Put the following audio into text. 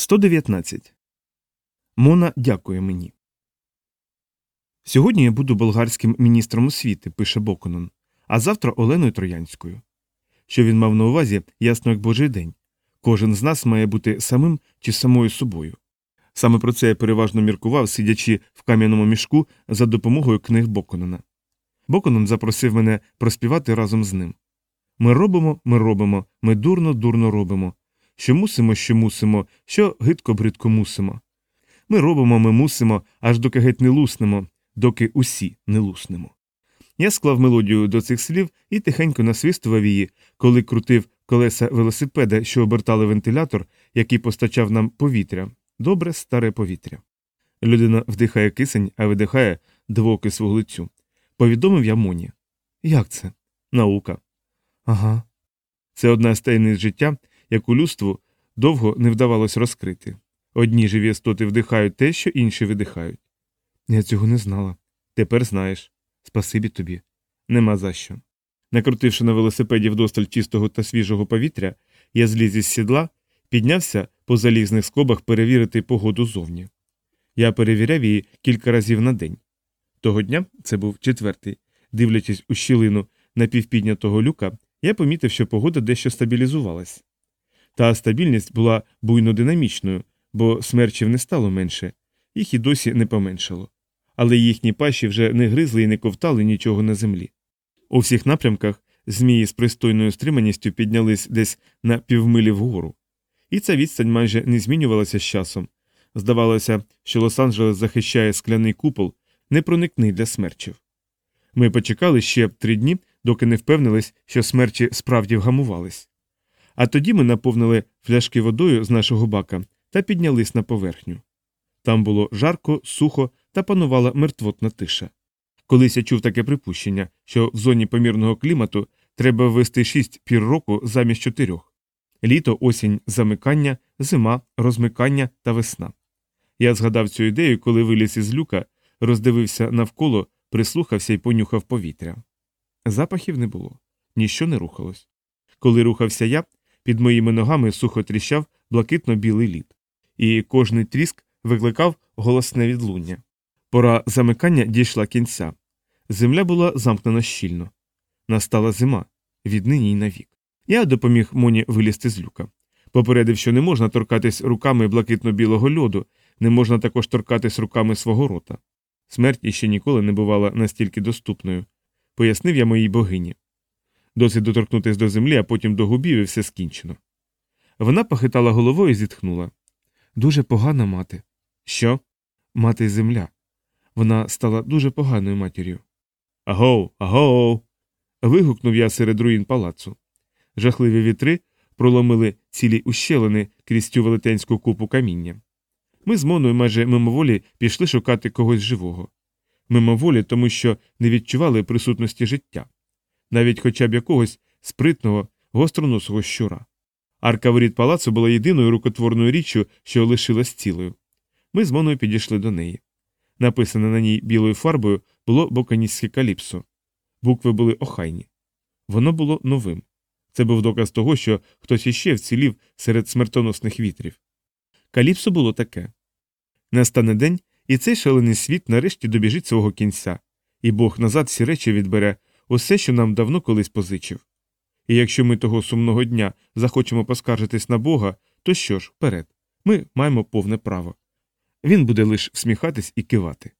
119. Мона дякує мені. Сьогодні я буду болгарським міністром освіти, пише Боконон, а завтра Оленою Троянською. Що він мав на увазі, ясно як божий день. Кожен з нас має бути самим чи самою собою. Саме про це я переважно міркував, сидячи в кам'яному мішку за допомогою книг Боконона. Боконон запросив мене проспівати разом з ним. Ми робимо, ми робимо, ми дурно, дурно робимо. Що мусимо, що мусимо, що гидко бридко мусимо. Ми робимо, ми мусимо, аж доки геть не луснемо, доки усі не луснемо. Я склав мелодію до цих слів і тихенько насвистував її, коли крутив колеса велосипеда, що обертали вентилятор, який постачав нам повітря, добре старе повітря. Людина вдихає кисень, а видихає двоокис вуглецю. Повідомив я Моні. Як це? Наука. Ага. Це одна з таємниць життя, яку людству довго не вдавалось розкрити. Одні живі істоти вдихають те, що інші видихають. Я цього не знала. Тепер знаєш. Спасибі тобі. Нема за що. Накрутивши на велосипеді вдосталь чистого та свіжого повітря, я зліз із сідла, піднявся по залізних скобах перевірити погоду зовні. Я перевіряв її кілька разів на день. Того дня, це був четвертий, дивлячись у щілину напівпіднятого люка, я помітив, що погода дещо стабілізувалась. Та стабільність була буйно динамічною, бо смерчів не стало менше, їх і досі не поменшало. Але їхні пащі вже не гризли і не ковтали нічого на землі. У всіх напрямках змії з пристойною стриманістю піднялись десь на півмилі вгору. І ця відстань майже не змінювалася з часом. Здавалося, що Лос-Анджелес захищає скляний купол, непроникний для смерчів. Ми почекали ще три дні, доки не впевнились, що смерчі справді вгамувались. А тоді ми наповнили фляшки водою з нашого бака та піднялись на поверхню. Там було жарко, сухо та панувала мертвотна тиша. Колись я чув таке припущення, що в зоні помірного клімату треба ввести шість пір року замість чотирьох літо, осінь, замикання, зима, розмикання та весна. Я згадав цю ідею, коли виліз із люка, роздивився навколо, прислухався і понюхав повітря. Запахів не було, ніщо не рухалось. Коли рухався я, під моїми ногами сухо тріщав блакитно-білий лід, і кожний тріск викликав голосне відлуння. Пора замикання дійшла кінця. Земля була замкнена щільно. Настала зима, віднині й навік. Я допоміг Моні вилізти з люка. Попередив, що не можна торкатись руками блакитно-білого льоду, не можна також торкатись руками свого рота. Смерть іще ніколи не бувала настільки доступною, пояснив я моїй богині. Досить доторкнутись до землі, а потім до губів і все скінчено. Вона похитала головою і зітхнула. Дуже погана мати. Що? Мати земля. Вона стала дуже поганою матір'ю. Агоу, агоу. вигукнув я серед руїн палацу. Жахливі вітри проломили цілі ущелини крізь цю велетенську купу каміння. Ми з Моною майже мимоволі пішли шукати когось живого. Мимоволі, тому що не відчували присутності життя, навіть хоча б якогось спритного, гостроносого щура. Арка воріт палацу була єдиною рукотворною річчю, що лишилась цілою. Ми з Моною підійшли до неї. Написане на ній білою фарбою було боканістське каліпсо. Букви були охайні. Воно було новим. Це був доказ того, що хтось іще вцілів серед смертоносних вітрів. Каліпсо було таке настане день, і цей шалений світ нарешті добіжить свого кінця, і Бог назад всі речі відбере усе, що нам давно колись позичив. І якщо ми того сумного дня захочемо поскаржитись на Бога, то що ж, вперед, ми маємо повне право. Він буде лише всміхатись і кивати.